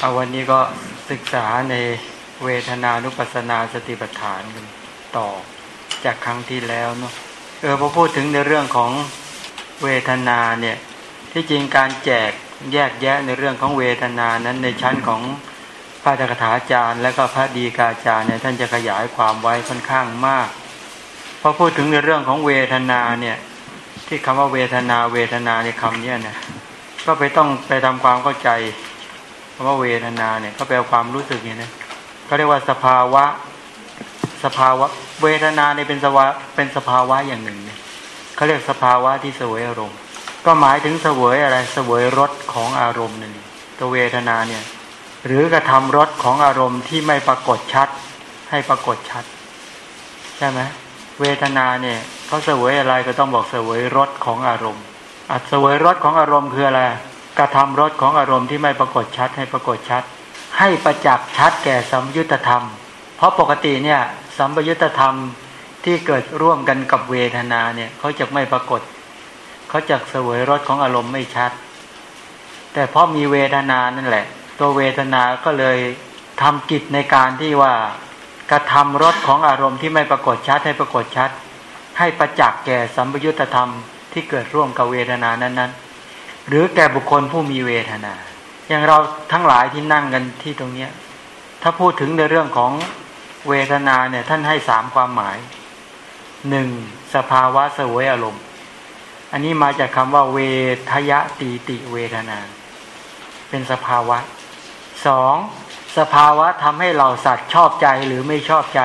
เอาวันนี้ก็ศึกษาในเวทนานุปัสนาสติปัฏฐานกันต่อจากครั้งที่แล้วเนาะเออพอพูดถึงในเรื่องของเวทนาเนี่ยที่จริงการแจกแยกแยะในเรื่องของเวทนานั้นในชั้นของพระตถาจารย์ และก็พระดีกาจารย์เนี่ยท่านจะขยายความไว้ค่อนข้างมากพอพูดถึงในเรื่องของเวทนาเนี่ยที่คำว่าเวทนาเวทนาในคำนี้เนี่ยก็ไปต้องไปทำความเข้าใจ คำว่าเวทนาเนี่ยก็แปลความรู้สึกเนี่ยนะเขาเรียกว่าสภาวะ สภาวะ เวทนาเนี่ยเป็นสภาวะเป็นสภาวะอย่างหนึ่งเนี่ยเขาเรียกสภาวะที่สวยอารมณ์ ก็หมายถึงเสวยอะไรเสวยรสของอารมณ์นั่นเองตัวเวทนาเนี่ย หรือกระทำรสของอารมณ์ที่ไม่ปรากฏชัด ให้ปรากฏชัด ใช่ไหมเวทนาเนี่ยเขาเสวยอะไรก็ต้องบอกเสวยรสของอารมณ์อัดเสวยรสของอารมณ์คืออะไร กระทำรสของอารมณ์ที่ไม่ปรากฏชัดให้ปรากฏชัด ให้ประจักษ์ชัดแก่สัมยุตธรรม เพราะปกติเนี่ยสัมยุตธรรมที่เกิดร่วมกันกับเวทนาเนี่ยเขาจะไม่ปรากฏเขาจะเสวยรสของอารมณ์ไม่ชัด แต่เพราะมีเวทนานั่นแหละ ตัวเวทนาก็เลยทำกิจในการที่ว่ากระทำรสของอารมณ์ที่ไม่ปรากฏชัดให้ปรากฏชัด ให้ประจักษ์แก่สัมยุตธรรมที่เกิดร่วมกับเวทนานั้นๆ หรือแก่บุคคลผู้มีเวทนา อย่างเราทั้งหลายที่นั่งกันที่ตรงเนี้ย ถ้าพูดถึงในเรื่องของเวทนาเนี่ย ท่านให้สามความหมายหนึ่งสภาวะสวยอารมณ์ อันนี้มาจากคำว่า เวทยตีติเวทนา เป็นสภาวะสองสภาวะทำให้เราสัตว์ชอบใจหรือไม่ชอบใจ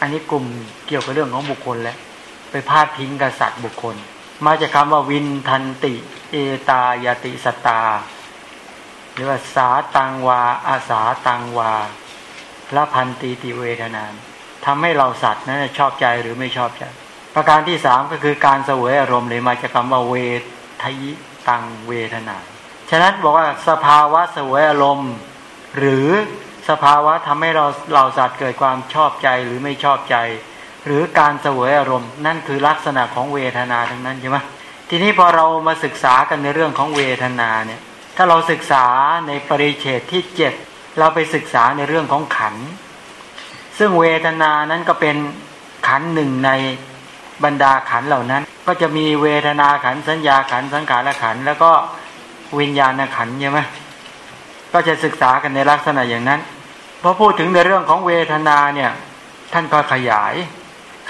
อันนี้กลุ่มเกี่ยวกับเรื่องของบุคคลแล้วไปพาดพิงกับสัตว์บุคคล มาจากคำว่าวินทันติ เอตายติสตา หรือว่าสาตังวา อาสาตังวาละพันตีติเวทนานทำให้เราสัตว์นั้นชอบใจหรือไม่ชอบใจ ประการที่สามก็คือการเสวยอารมณ์เลยมาจากคำว่าเวทยิตังเวทนา ฉะนั้นบอกว่าสภาวะเสวยอารมณ์ หรือสภาวะทำให้เราเราสัตว์เกิดความชอบใจหรือไม่ชอบใจ หรือการเสวยอารมณ์ นั่นคือลักษณะของเวทนาทั้งนั้นใช่ไหมทีนี้พอเรามาศึกษากันในเรื่องของเวทนาเนี่ยถ้าเราศึกษาในปริเฉดที่เจ็ดเราไปศึกษาในเรื่องของขัน ซึ่งเวทนานั้นก็เป็นขันหนึ่งในบรรดาขันเหล่านั้น ก็จะมีเวทนาขันสัญญาขันสังขารขันแล้วก็วิญญาณขันใช่ไหมก็จะศึกษากันในลักษณะอย่างนั้นพอพูดถึงในเรื่องของเวทนาเนี่ย ท่านก็ขยาย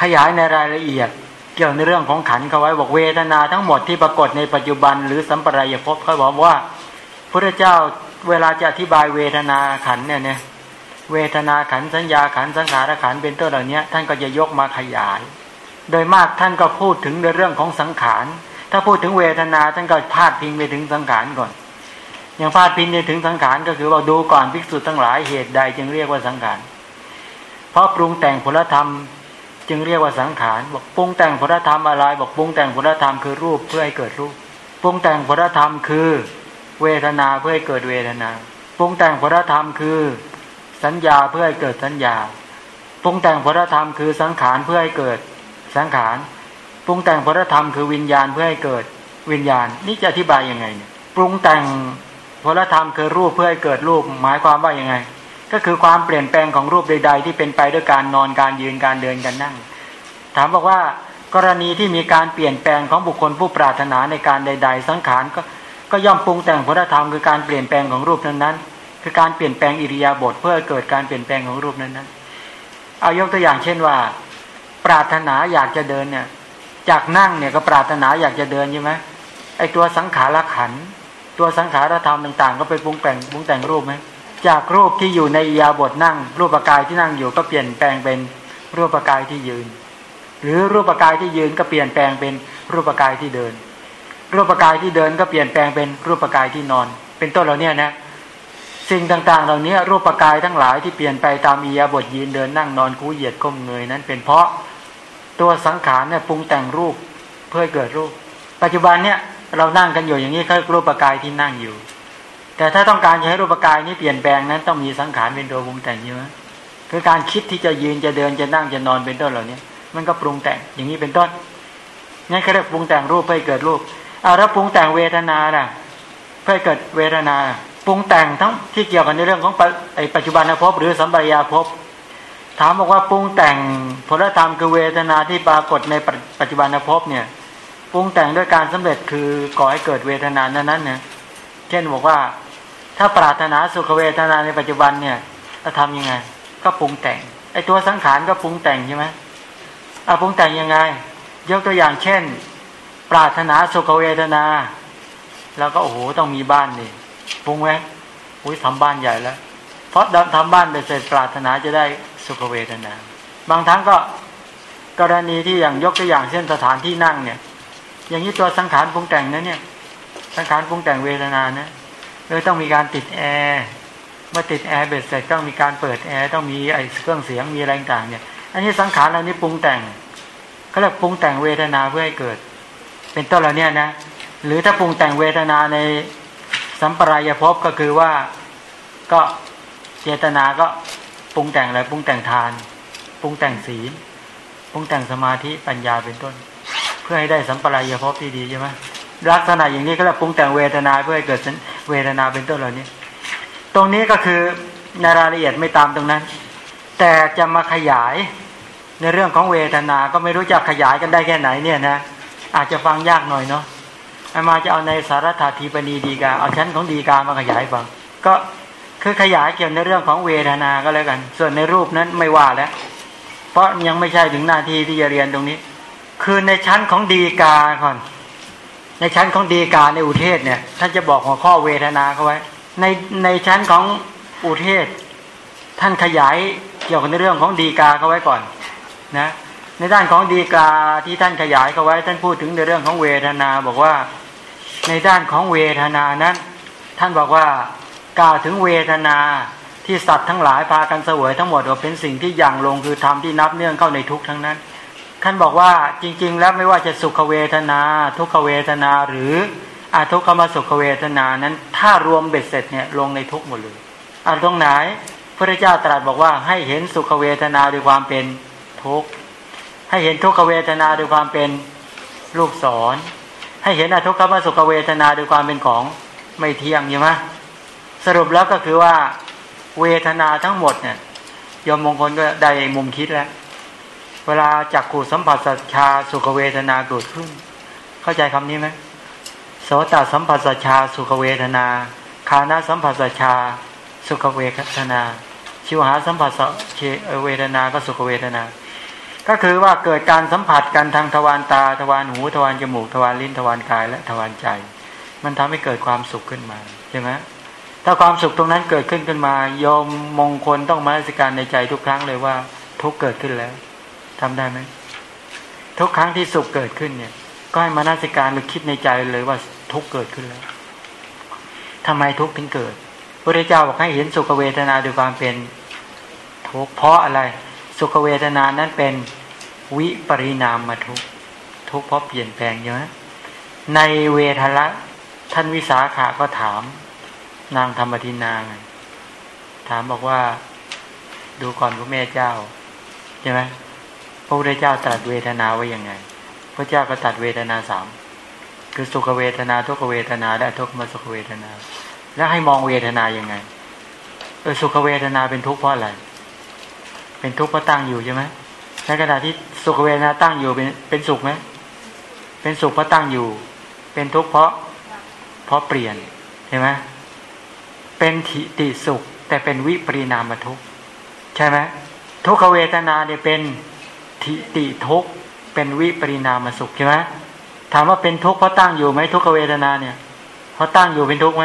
ขยายในรายละเอียด เกี่ยวในเรื่องของขันเขาไว้บอกเวทนาทั้งหมดที่ปรากฏในปัจจุบัน หรือสัมปรายภพเขาบอกว่าพระเจ้าเวลาจะอธิบายเวทนาขันเนี่ยเนี่ยเวทนาขันสัญญาขันสังขารขันเป็นต้นเหล่านี้ท่านก็จะยกมาขยาย โดยมากท่านก็พูดถึงในเรื่องของสังขารถ้าพูดถึงเวทนาท่านก็พาดพิงไปถึงสังขารก่อน อย่างพาดพิงไปถึงสังขารก็คือว่าดูก่อนภิกษุทั้งหลายเหตุใดจึงเรียกว่าสังขาร เพราะปรุงแต่งผลธรรม จึงเรียกว่าสังขารบอกปรุงแต่งผลธรรมอะไร บอกปรุงแต่งผลธรรมคือรูปเพื่อให้เกิดรูปปรุงแต่งผลธรรมคือ เวทนาเพื่อให้เกิดเวทนาปรุงแต่งผลธรรมคือ สัญญาเพื่อให้เกิดสัญญาปรุงแต่งผลธรรมคือสังขารเพื่อให้เกิดสังขารปรุงแต่งผลธรรมคือวิญญาณเพื่อให้เกิดวิญญาณ นี่จะอธิบายยังไงเนี่ยปรุงแต่งผลธรรมคือรูปเพื่อให้เกิดรูป หมายความว่ายังไง ก็คือความเปลี่ยนแปลงของรูปใด ๆ ที่เป็นไปด้วยการนอนการยืนการเดินการนั่ง ถามบอกว่ากรณีที่มีการเปลี่ยนแปลงของบุคคลผู้ปรารถนาในการใด ๆ สังขารก็ก็ย่อมปรุงแต่งพลธรรมคือการเปลี่ยนแปลงของรูปนั้นนั้นคือการเปลี่ยนแปลงอิริยาบถเพื่อเกิดการเปลี่ยนแปลงของรูปนั้นนั้นเอายกตัวอย่างเช่นว่า ปรารถนาอยากจะเดินเนี่ย จากนั่งเนี่ยก็ปรารถนาอยากจะเดินใช่ไหมไอตัวสังขารขันตัวสังขารธรรมต่าง ๆ ก็ไปปรุงแต่งปรุงแต่งรูปไหม จากรูปที่อยู่ในยาบทนั่ง รูปกายที่นั่งอยู่ก็เปลี่ยนแปลงเป็นรูปกายที่ยืน หรือรูปกายที่ยืนก็เปลี่ยนแปลงเป็นรูปกายที่เดิน รูปกายที่เดินก็เปลี่ยนแปลงเป็นรูปกายที่นอน เป็นต้นเหล่านี้นะสิ่งต่างๆ เหล่านี้รูปกายทั้งหลายที่เปลี่ยนไปตามอียาบทยืนเดินนั่งนอนคูเหยียดก้มเงยนั้น เป็นเพราะตัวสังขารเนี่ยปรุงแต่งรูปเพื่อเกิดรูป ปัจจุบันเนี่ยเรานั่งกันอยู่อย่างนี้ก็รูปกายที่นั่งอยู่ แต่ถ้าต้องการจะใช้รูปกายนี้เปลี่ยนแปลงนั้นต้องมีสังขารเป็นตัวปรุงแต่งเยอะคือการคิดที่จะยืนจะเดินจะนั่งจะนอนเป็นต้นเหล่านี้มันก็ปรุงแต่งอย่างนี้เป็นต้นงั้นเขาเรียกปรุงแต่งรูปเพื่อเกิดรูปเอาแล้วปรุงแต่งเวทนาล่ะ เพื่อเกิดเวทนา ปรุงแต่งทั้งที่เกี่ยวกันในเรื่องของไอปัจจุบันภพหรือสัมปรายาภพถามบอกว่าปรุงแต่งผลธรรมคือเวทนาที่ปรากฏในปัจจุบันภพเนี่ยปรุงแต่งด้วยการสำเร็จคือก่อให้เกิดเวทนานั้นนั้นเนี่ยเช่นบอกว่า ถ้าปรารถนาสุขเวทนาในปัจจุบันเนี่ยจะทำยังไง ก็ปรุงแต่งไอตัวสังขารก็ปรุงแต่งใช่ไหมเอาปรุงแต่งยังไง ยกตัวอย่างเช่น ปรารถนาสุขเวทนา แล้วก็โอ้โหต้องมีบ้านนี่ปรุงไหมอุ้ยทำบ้านใหญ่แล้ว เพราะทำบ้านไปเสร็จปรารถนาจะได้สุขเวทนา บางครั้งก็กรณีที่อย่างยกตัวอย่างเช่นสถานที่นั่งเนี่ย อย่างนี้ตัวสังขารปรุงแต่งนะเนี่ย สังขารปรุงแต่งเวทนานะ เออต้องมีการติดแอร์เมื่อติดแอร์เบ็ดเสร็จต้องมีการเปิดแอร์ต้องมีไอ้เครื่องเสียงมีอะไรต่างเนี่ยอันนี้สังขารเหล่านี้ปรุงแต่งเขาเรียกปรุงแต่งเวทนาเพื่อให้เกิด เป็นต้นเหล่านี้นะ หรือถ้าปรุงแต่งเวทนาในสัมปรายภพก็คือว่าก็เจตนาก็ปรุงแต่งอะไรปรุงแต่งทาน ปรุงแต่งศีลปรุงแต่งสมาธิปัญญาเป็นต้น เพื่อให้ได้สัมปรายภพที่ดีใช่ไหมลักษณะอย่างนี้ก็เรียกปรุงแต่งเวทนาเพื่อให้เกิด เวทนาเป็นต้นเหล่านี้ ตรงนี้ก็คือในรายละเอียดไม่ตามตรงนั้น แต่จะมาขยายในเรื่องของเวทนา ก็ไม่รู้จะขยายกันได้แค่ไหนเนี่ยนะ อาจจะฟังยากหน่อยเนาะอามาจะเอาในสารถาทีปณีดีกา เอาชั้นของดีกามาขยายฟัง ก็คือขยายเกี่ยวในเรื่องของเวทนา ก็แล้วกัน ส่วนในรูปนั้นไม่ว่าแล้ว เพราะยังไม่ใช่ถึงหน้าที่ที่จะเรียนตรงนี้ คือในชั้นของดีกาก่อน ในชั้นของดีกาในอุเทศเนี่ยท่านจะบอกหัวข้อเวทนาเขาไว้ ในในชั้นของอุเทศ ท่านขยายเกี่ยวกับในเรื่องของดีกาเขาไว้ก่อนนะในด้านของดีกาที่ท่านขยายเขาไว้ ท่านพูดถึงในเรื่องของเวทนาบอกว่าในด้านของเวทนานั้น ท่านบอกว่ากล่าวถึงเวทนาที่สัตว์ทั้งหลายพากันเสวยทั้งหมดว่าเป็นสิ่งที่อย่างลงคือธรรมที่นับเนื่องเข้าในทุกทั้งนั้น ท่านบอกว่าจริง ๆ แล้วไม่ว่าจะสุขเวทนา ทุกขเวทนาหรืออาทุกขมสุขเวทนานั้น ถ้ารวมเบ็ดเสร็จเนี่ยลงในทุกหมดเลยอันตรงไหนพระเจ้าตรัสบอกว่าให้เห็นสุขเวทนาด้วยความเป็นทุกข์ให้เห็นทุกขเวทนาด้วยความเป็นลูกศร ให้เห็นอทุกขมสุขเวทนาด้วยความเป็นของไม่เที่ยงใช่ไหมสรุปแล้วก็คือว่าเวทนาทั้งหมดเนี่ยยมมงคลก็ได้มุมคิดแล้ว เวลาจักขูสัมผัสสัจชาสุขเวทนาเกิดขึ้น เข้าใจคำนี้ไหมโสตสัมผัสสัจชาสุขเวทนาคานาสัมผัสสัจชาสุขเวทนา ชิวหาสัมผัสเชเวทนาก็สุขเวทนา ก็คือว่าเกิดการสัมผัสกันทางทวารตาทวารหูทวารจมูกทวารลิ้นทวารกายและทวารใจ มันทำให้เกิดความสุขขึ้นมาใช่ไหมถ้าความสุขตรงนั้นเกิดขึ้นขึ้นมา ยอมมงคลต้องมาสิการในใจทุกครั้งเลยว่าทุกเกิดขึ้นแล้ว ทำได้ไหมทุกครั้งที่สุขเกิดขึ้นเนี่ย ก็ให้มานาสิการหรือคิดในใจเลยว่าทุกเกิดขึ้นแล้วทำไมทุกถึงเกิดพระเจ้าบอกให้เห็นสุขเวทนาด้วยความเป็นทุกเพราะอะไร สุขเวทนานั้นเป็นวิปริณามมาทุกทุกเพราะเปลี่ยนแปลงเยอะในเวทละท่านวิสาขาก็ถาม นางธรรมทินางถามบอกว่า ดูก่อนพระแม่เจ้าใช่ไหม ระพุทธเจ้าตรัสเวทนาไว้ยังไง พระเจ้าก็ตรัสเวทนาสามคือสุขเวทนาทุกเวทนาและทุกขมสุขเวทนา แล้วให้มองเวทนายังไงเออสุขเวทนาเป็นทุกข์เพราะอะไร เป็นทุกข์เพราะตั้งอยู่ใช่ไหมในขณะที่สุขเวทนาตั้งอยู่เป็นเป็นสุขไหมเป็นสุขเพราะตั้งอยู่ เป็นทุกข์เพราะเพราะเปลี่ยนเห็นไหมเป็นทิติสุข แต่เป็นวิปริณามทุกข์ใช่ไหมทุกขเวทนาเนี่ยเป็น ทิติทุกเป็นวิปริณามสุขใช่ไหมถามว่าเป็นทุกข์เพราะตั้งอยู่ไหมทุกขเวทนาเนี่ยเพราะตั้งอยู่เป็นทุกข์ไหม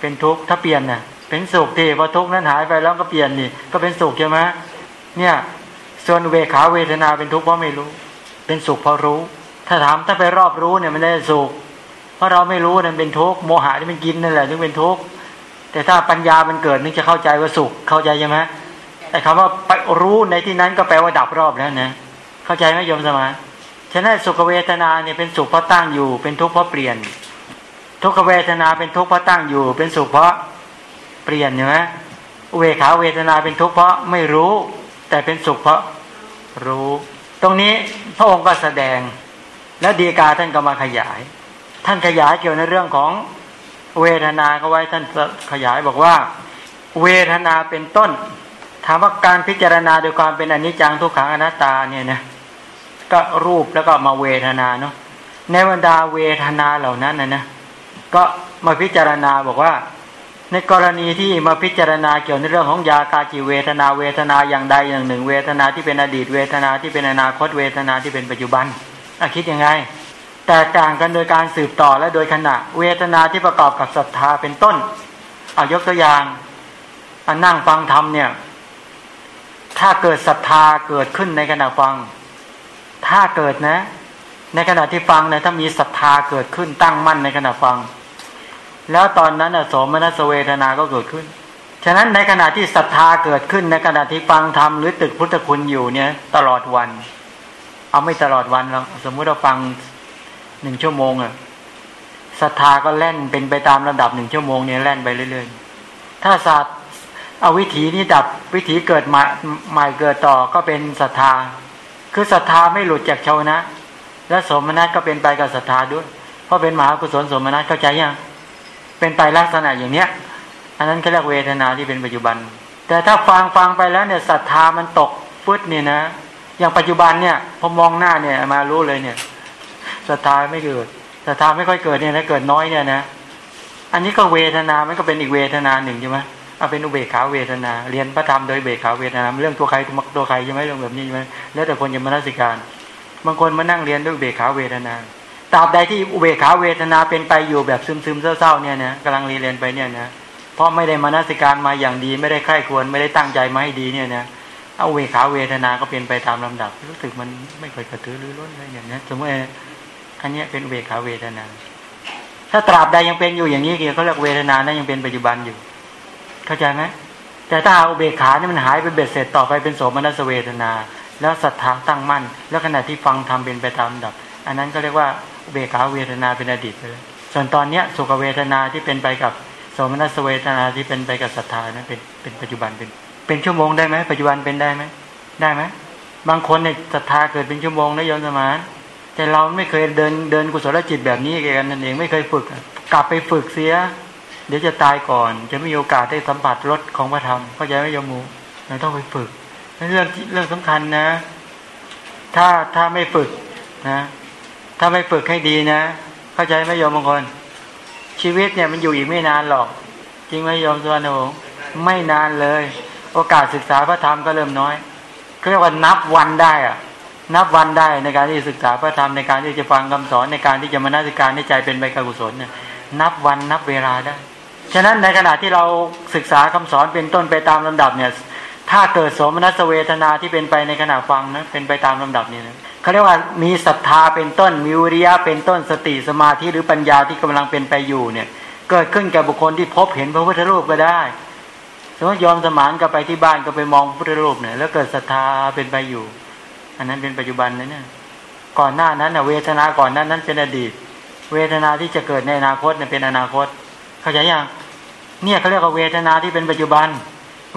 เป็นทุกข์ถ้าเปลี่ยนเนี่ยเป็นสุขที่พอทุกข์นั้นหายไปแล้วก็เปลี่ยนนี่ก็เป็นสุขใช่ไหมเนี่ย ส่วนเวขาเวทนาเป็นทุกข์เพราะไม่รู้ เป็นสุขเพราะรู้ ถ้าถามถ้าไปรอบรู้เนี่ยมันได้สุขเพราะเราไม่รู้นั่นเป็นทุกข์โมหะที่มันกินนั่นแหละถึงเป็นทุกข์แต่ถ้าปัญญามันเกิดนึกจะเข้าใจว่าสุขเข้าใจใช่ไหม แต่คำว่าไปรู้ในที่นั้นก็แปลว่าดับรอบแล้วนะเข้าใจไหมโยมสมาฉะนั้นสุขเวทนาเนี่ยเป็นสุขเพราะตั้งอยู่ เป็นทุกข์เพราะเปลี่ยน ทุกขเวทนาเป็นทุกข์เพราะตั้งอยู่ เป็นสุขเพราะเปลี่ยนใช่ไหมเวขาเวทนาเป็นทุกข์เพราะไม่รู้ แต่เป็นสุขเพราะรู้ ตรงนี้พระองค์ก็แสดง แล้วดีกาท่านก็มาขยาย ท่านขยายเกี่ยวในเรื่องของเวทนาเขาไว้ท่านขยายบอกว่า เวทนาเป็นต้น ถามว่าการพิจารณาโดยความเป็นอนิจจังทุกขังอนัตตาเนี่ยนะก็รูปแล้วก็มาเวทนาเนาะในบรรดาเวทนาเหล่านั้นนะนะก็มาพิจารณาบอกว่า ในกรณีที่มาพิจารณาเกี่ยวในเรื่องของยากาจิเวทนาเวทนาอย่างใดอย่างหนึ่ง เวทนาที่เป็นอดีตเวทนาที่เป็นอนาคตเวทนาที่เป็นปัจจุบันอคิดยังไงแตกต่างกันโดยการสืบต่อและโดยขณะ เวทนาที่ประกอบกับศรัทธาเป็นต้นเอายกตัวอย่างอันนั่งฟังธรรมเนี่ย ถ้าเกิดศรัทธาเกิดขึ้นในขณะฟัง ถ้าเกิดนะ ในขณะที่ฟังเนี่ยถ้ามีศรัทธาเกิดขึ้นตั้งมั่นในขณะฟัง แล้วตอนนั้นอโสมนัสเวทนาก็เกิดขึ้น ฉะนั้นในขณะที่ศรัทธาเกิดขึ้นในขณะที่ฟังธรรมหรือตึกพุทธคุณอยู่เนี่ยตลอดวัน เอาไม่ตลอดวันเราสมมุติเราฟังหนึ่งชั่วโมงอะศรัทธาก็แล่นเป็นไปตามระดับหนึ่งชั่วโมงเนี่ยแล่นไปเรื่อยๆ ถ้าศาสต เอาวิถีนี้ดับวิถีเกิดใหม่ใหม่เกิดต่อก็เป็นศรัทธา คือศรัทธาไม่หลุดจากชาวนะ และสมนัตก็เป็นไปกับศรัทธาด้วย เพราะเป็นมหากุศลสมนัตเข้าใจยังเป็นไปลักษณะอย่างเนี้ย อันนั้นเขาเรียกเวทนาที่เป็นปัจจุบัน แต่ถ้าฟังฟังไปแล้วเนี่ยศรัทธามันตกฟึดเนี่ยนะ อย่างปัจจุบันเนี่ยพอมองหน้าเนี่ยมารู้เลยเนี่ยศรัทธาไม่เกิดศรัทธาไม่ค่อยเกิดเนี่ยนะเกิดน้อยเนี่ยนะ อันนี้ก็เวทนา มันก็เป็นอีกเวทนาหนึ่งใช่ไหม เอาเป็นอุเบกขาเวทนา เรียนพระธรรมโดยเบกขาเวทนา เรื่องตัวใครตัวใครใช่ไหมเรื่องแบบนี้ใช่ไหมแล้วแต่คนจะมานัสิการ บางคนมานั่งเรียนด้วยเบกขาเวทนาตราบใดที่อุเบกขาเวทนาเป็นไปอยู่แบบซึมซึมเศร้าๆเนี่ยนะกำลังเรียนไปเนี่ยนะเพราะไม่ได้มานัสิการมาอย่างดี ไม่ได้ใคร่ควรไม่ได้ตั้งใจมาให้ดีเนี่ยนะเอาเวขาเวทนาก็เป็นไปตามลำดับ รู้สึกมันไม่ค่อยกระตือรือร้นอะไรอย่างนี้สมมติอันนี้เป็นเวขาเวทนา ถ้าตราบใดยังเป็นอยู่อย่างนี้เขาเรียกเวทนานั้นยังเป็นปัจจุบันอยู่ เข้าใจไหมแต่ถ้าอุเบกขานี่มันหายไปเบ็ดเสร็จต่อไปเป็นโสมนัสเวทนา แล้วศรัทธาตั้งมั่น แล้วขณะที่ฟังทำเป็นไปตามลำดับ อันนั้นก็เรียกว่าอุเบกขาเวทนาเป็นอดีตไปเลยส่วนตอนเนี้ยสุขเวทนาที่เป็นไปกับโสมนัสเวทนาที่เป็นไปกับศรัทธานั้นเป็นเป็นปัจจุบันเป็นเป็นชั่วโมงได้ไหมปัจจุบันเป็นได้ไหมได้ไหมบางคนเนี่ยศรัทธาเกิดเป็นชั่วโมงนะโยมสมานแต่เราไม่เคยเดินเดินกุศลจิตแบบนี้กันนั่นเองไม่เคยฝึก กลับไปฝึกเสีย เดี๋ยวจะตายก่อน จะไม่มีโอกาสได้สัมผัสรสของพระธรรมเข้าใจไหมโยมูเราต้องไปฝึกนั่นเรื่องเรื่องสำคัญนะ ถ้าถ้าไม่ฝึกนะ ถ้าไม่ฝึกให้ดีนะ เข้าใจไหมโยมบางคน ชีวิตเนี่ยมันอยู่อีกไม่นานหรอก จริงไหมโยมสุวรรณโงไม่นานเลย โอกาสศึกษาพระธรรมก็เริ่มน้อยเขาเรียกว่านับวันได้อะนับวันได้ในการที่ศึกษาพระธรรมในการที่จะฟังคำสอนในการที่จะมานาสิการในใจเป็นใบกกุศลเนี่ยนับวันนับเวลาได้ ฉะนั้นในขณะที่เราศึกษาคำสอนเป็นต้นไปตามลำดับเนี่ย ถ้าเกิดสมนัสเวทนาที่เป็นไปในขณะฟังนะเป็นไปตามลำดับนี้นะเขาเรียกว่ามีศรัทธาเป็นต้นมีวิริยะเป็นต้นสติสมาธิหรือปัญญาที่กำลังเป็นไปอยู่เนี่ยเกิดขึ้นกับบุคคลที่พบเห็นพระพุทธรูปก็ได้สมมติยอมสมานก็ไปที่บ้านก็ไปมองพระพุทธรูปเนี่ยแล้วเกิดศรัทธาเป็นไปอยู่ อันนั้นเป็นปัจจุบันนะเนี่ยก่อนหน้านั้นเวทนาก่อนนั้นนั้นเป็นอดีต เวทนาที่จะเกิดในอนาคตเนี่ยเป็นอนาคต เข้าใจยัง เนี่ยเขาเรียกว่าเวทนาที่เป็นปัจจุบัน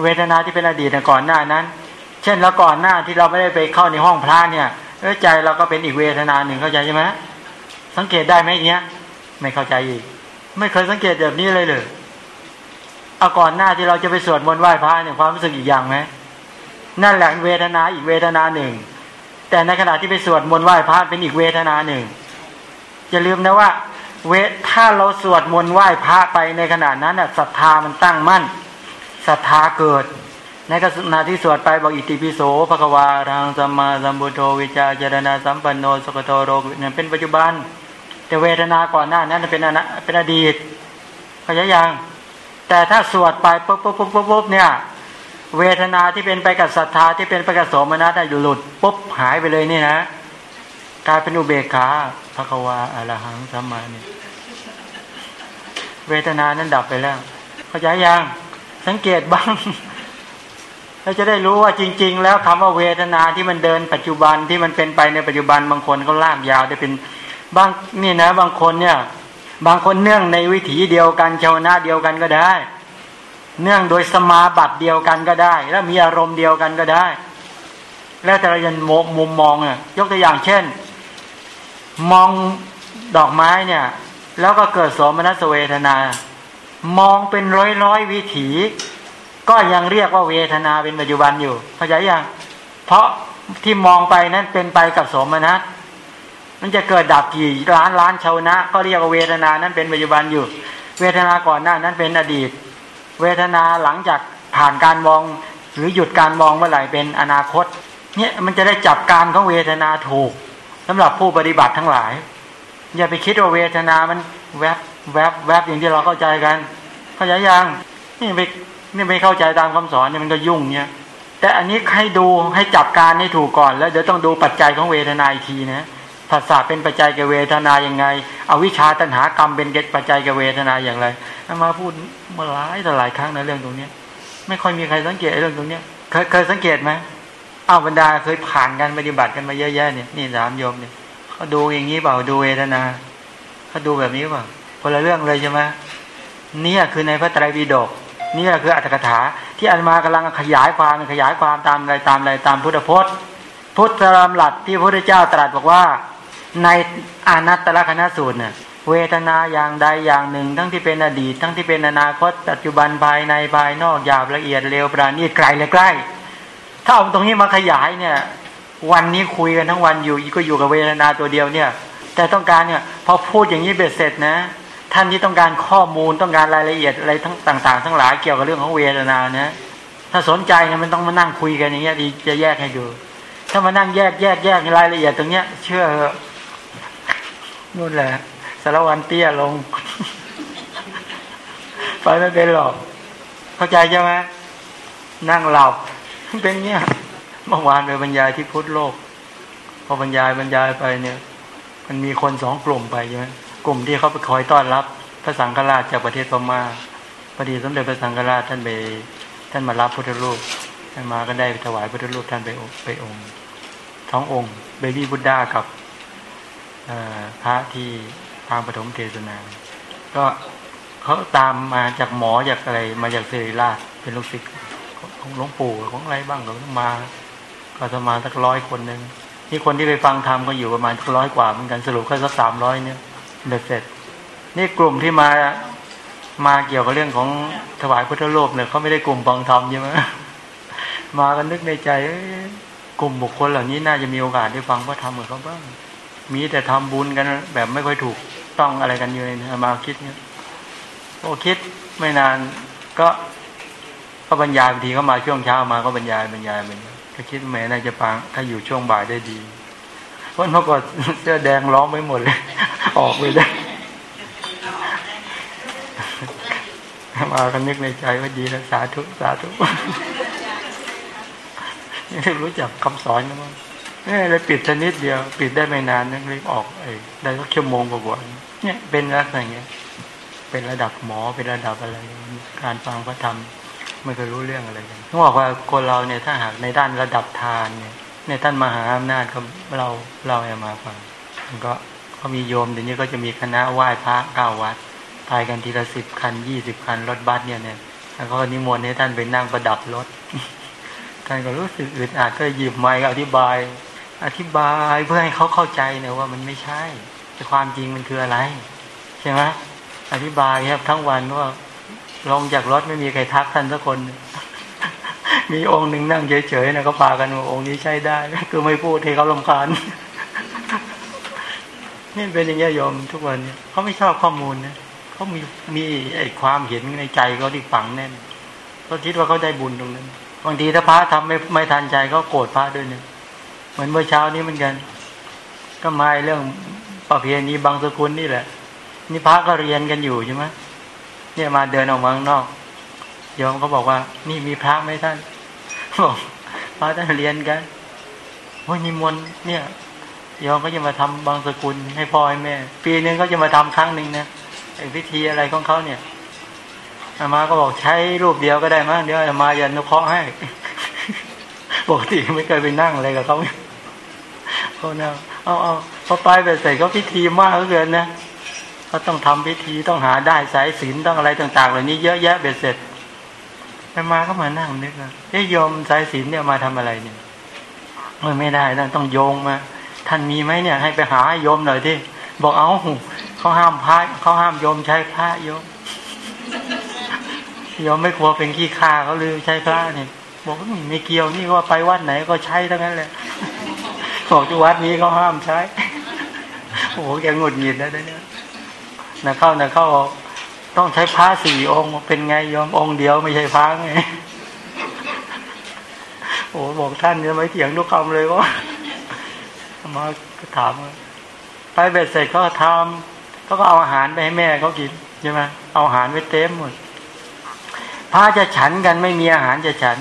เวทนาที่เป็นอดีตก่อนหน้านั้น เช่นแล้วก่อนหน้าที่เราไม่ได้ไปเข้าในห้องพระเนี่ยเอใจเราก็เป็นอีกเวทนาหนึ่งเข้าใจใช่ไหมสังเกตได้ไหมเนี้ย ไม่เข้าใจอีก ไม่เคยสังเกตแบบนี้เลยเลยเอาก่อนหน้าที่เราจะไปสวดมนต์ไหว้พระเนี่ยความรู้สึกอีกอย่างไหมนั่นแหละเวทนาอีกเวทนาหนึ่ง แต่ในขณะที่ไปสวดมนต์ไหว้พระเป็นอีกเวทนาหนึ่งอย่าลืมนะว่า เวทถ้าเราสวดมนต์ไหว้พระไปในขณะนั้นน่ะศรัทธามันตั้งมั่นศรัทธาเกิด ในขณะที่สวดไปบอกอิติปิโสภควาทางสัมมาสัมพุทโธวิจาจรณาสัมปันโนสกโตโรเนี่ยเป็นปัจจุบัน แต่เวทนาก่อนหน้านั้นเป็นอนะเป็นอดีตเขาใจยังแต่ถ้าสวดไปปุ๊บปุ๊บปุ๊บปุ๊บเนี่ยเวทนาที่เป็นไปกับศรัทธาที่เป็นไปกับโสมนัสได้หลุดปุ๊บหายไปเลยนี่นะ กลายเป็นอุเบกขาภควาอรหังสัมมาเนี่ยเวทนานั้นดับไปแล้ว เข้าใจยังสังเกตบ้างเราจะได้รู้ว่าจริง ๆ แล้วคำว่าเวทนาที่มันเดินปัจจุบันที่มันเป็นไปในปัจจุบันบางคนเขาลากยาวได้เป็นบางนี่นะ บางคนเนี่ย บางคนเนื่องในวิถีเดียวกันชาวนาเดียวกันก็ได้ เนื่องโดยสมาบัติเดียวกันก็ได้ แล้วมีอารมณ์เดียวกันก็ได้ แล้วแต่เรายันมุมมองอะยกตัวอย่างเช่น มองดอกไม้เนี่ย แล้วก็เกิดโสมนัสเวทนา มองเป็นร้อยร้อยวิถี ก็ยังเรียกว่าเวทนาเป็นปัจจุบันอยู่เข้าใจยังเพราะที่มองไปนั้นเป็นไปกับสมนัตมันจะเกิดดับกี่ล้านล้านชาวนะ ก็เรียกว่าเวทนานั้นเป็นปัจจุบันอยู่ เวทนาก่อนหน้านั้นเป็นอดีต เวทนาหลังจากผ่านการมอง หรือหยุดการมองเมื่อไหร่เป็นอนาคต เนี่ยมันจะได้จับการของเวทนาถูก สำหรับผู้ปฏิบัติทั้งหลาย อย่าไปคิดว่าเวทนามันแวบแวบแวบอย่างที่เราเข้าใจกัน เข้าใจยังนี่ไปนี่ไม่เข้าใจตามคำสอนเนี่ยมันก็ยุ่งเนี่ยแต่อันนี้ให้ดูให้จับการให้ถูกก่อน แล้วเดี๋ยวต้องดูปัจจัยของเวทนาอีกทีนะภาษาเป็นปัจจัยแก่เวทนาอย่างไงเอาวิชาตัณหากรรมเป็นปัจจัยแก่เวทนาอย่างไรมาพูดมาหลายแต่หลายครั้งในเรื่องตรงนี้ไม่ค่อยมีใครสังเกตเรื่องตรงนี้เคยเคยสังเกตไหม อ้าวบรรดาเคยผ่านการปฏิบัติกันมาเยอะแยะเนี่ยนี่สามโยมเนี่ยเขาดูอย่างนี้เปล่าดูเวทนาเขาดูแบบนี้เปล่าคนละเรื่องเลยใช่ไหมนี่คือในพระไตรปิฎกนี่คืออัตถกถา ที่อันมากำลังขยายความขยายความตามอะไรตามอะไรตามพุทธพจน์ พุทธธรรมหลักที่พระพุทธเจ้าตรัสบอกว่า ในอนัตตลกนสูตรเนี่ยเวทนาอย่างใดอย่างหนึ่ง ทั้งที่เป็นอดีต ทั้งที่เป็นอนาคต ปัจจุบันภายในภายนอกหยาบละเอียดเร็วปราณีตไกลและใกล้ ถ้าเอาตรงนี้มาขยายเนี่ย วันนี้คุยกันทั้งวันอยู่ก็อยู่กับเวทนาตัวเดียวเนี่ย แต่ต้องการเนี่ยพอพูดอย่างนี้เบ็ดเสร็จนะ ท่านที่ต้องการข้อมูลต้องการรายละเอียดอะไรทั้งต่าง ๆ ทั้งหลายเกี่ยวกับเรื่องของเวทนานะ ถ้าสนใจเนี่ยมันต้องมานั่งคุยกันอย่างเงี้ยดีจะแยกให้ดูถ้ามานั่งแยกแยกแยกรายละเอียดตรงเนี้ย เชื่อนู่นแหละสารวันเตี้ยลง ไปไม่เป็นหรอก เข้าใจใช่ไหมนั่งหลับ เป็นเงี้ยเมื่อวานไปบรรยายที่พุทธโลก พอบรรยายบรรยายไปเนี่ย มันมีคนสองกลุ่มไปใช่ไหมกลุ่มที่เขาไปคอยต้อนรับพระสังฆราชจากประเทศพม่าพอดีสมเด็จพระสังฆราชท่านไปท่านมารับพุทธรูปท่านมาก็ได้ถวายพุทธรูปท่านไปไปองค์ท้ององค์เบบี้บุดดากับพระที่ทางปฐมเทศนา ก็เขาตามมาจากหมอจากอะไรมาจากเสรีราชเป็นลูกศิษย์ ของหลวงปู่ของอะไรบ้างก็มาก็จะมาสักร้อยคนหนึ่งนี่คนที่ไปฟังธรรมก็อยู่ประมาณร้อยกว่าเหมือนกันสรุปแค่สักสามร้อยเนี่ยเบ็ดเสร็จ นี่กลุ่มที่มามาเกี่ยวกับเรื่องของถวายพุทธโลกเนี่ยเขาไม่ได้กลุ่มฟังธรรมใช่ไหมมากันนึกในใจกลุ่มบุคคลเหล่านี้น่าจะมีโอกาสได้ฟังพระธรรมกับเขาบ้างมีแต่ทำบุญกันแบบไม่ค่อยถูกต้องอะไรกันอยู่เลยมาคิดเนี่ยโอ้คิดไม่นานก็ ก็บรรยายบางทีเขามาช่วงเช้ามาก็บรรยายบรรยายบรรยายก็คิดแม่น่าจะฟังถ้าอยู่ช่วงบ่ายได้ดีเพราะเมื่อก่อนเสื้อแดงร้องไม่หมดเลย ออกไปได้มากันนึกในใจว่าดีแล้วสาธุสาธุนี่รู้จักคำสอนนะมั้งเนี่ยเลยปิดชนิดเดียว ปิดได้ไม่นานนั่นเลยออกไอ้ได้สักชั่วโมงกว่าเนี่ยเป็นลักษณะเงี้ย เป็นระดับหมอเป็นระดับอะไร การฟังพระธรรม ไม่เคยรู้เรื่องอะไรกันต้องบอกว่าคนเราเนี่ยถ้าหากในด้านระดับทานเนี่ย ในท่านมหาอำนาจก็เราเราเอามาฟังมันก็มีโยมเดี๋ยวนี้ก็จะมีคณะไหว้พระเก้าวัดไปกันทีละสิบคันยี่สิบคันรถบัสเนี่ยเนี่ยแล้วก็นิมนต์ให้ท่านไปนั่งประดับรถท่านก็รู้สึกอึดอัดก็หยิบไม้อธิบาย อธิบายเพื่อให้เขาเข้าใจเนี่ยว่ามันไม่ใช่แต่ความจริงมันคืออะไร ใช่ไหมอธิบายครับทั้งวันว่า ลงจากรถไม่มีใครทักท่านสักคน มีองค์หนึ่งนั่งเฉยๆนะก็พากันองค์นี้ใช้ได้ คือไม่พูดให้เขาลำคาญนี่เป็นอย่างเงี้ยยอมทุกวันเนี่ยเขาไม่ชอบข้อมูลนะเขามีมีไอ้ความเห็นในใจเขาที่ฝังแน่นเขาคิดว่าเขาได้บุญตรงนั้นบางทีถ้าพระทำไม่ไม่ทันใจก็โกรธพระด้วยเนี่ยเหมือนเมื่อเช้านี้เหมือนกัน ก็มาเรื่องประเพณีบางสกุลนี่แหละนี่พระก็เรียนกันอยู่ใช่ไหม เนี่ยมาเดินออกมาข้างนอกโยมเขาบอกว่า นี่มีพระไหมท่านบอกพระท่านเรียนกันโอ้ยมีมนเนี่ยโยมก็จะมาทำบางสกุลให้พ่อให้แม่ ปีหนึ่งก็จะมาทำครั้งหนึ่งนะไอ้พิธีอะไรของเขาเนี่ยอามาก็บอกใช้รูปเดียวก็ได้มั้งเดี๋ยวอามาจะนุเคราะห์ให้ปกติไม่เคยไปนั่งอะไรกับเขาเขาเนี่ยเอาเอาพอไปไปเสร็จก็พิธีมากเหลือเกินนะ เขาต้องทำพิธีต้องหาได้สายศีลต้องอะไรต่าง ๆ เหล่านี้เยอะแยะเบ็ดเสร็จอามาก็มานั่งนึกว่าเอ้ยโยมสายศีลเนี่ยมาทำอะไรเนี่ยมันไม่ได้นะต้องโยงมา ท่านมีไหมเนี่ย ให้ไปหาโยมหน่อยที่บอกเอาเขาห้ามพระเขาห้ามโยมใช้พระโยมโยมไม่กลัวเป็นขี้ข้าเขาเลยใช้พระเนี่ยบอกว่าไม่เกี่ยวนี่ว่าไปวัดไหนก็ใช้ทั้งนั้นแหละบอกที่วัดนี้เขาห้ามใช้โอ้โหแกงดหงิดแล้วเนี่ย นะเข้านะเข้าต้องใช้พระสี่องค์เป็นไงยอมองค์เดียวไม่ใช่พระไงโอ้บอกท่านจะไม่เถียงทุกคำเลยว่ามาถามไปเบ็ดเสร็จก็ทำเขาก็เอาอาหารไปให้แม่เขากินใช่ไหมเอาอาหารไปเต็มหมดพระจะฉันกันไม่มีอาหารจะฉัน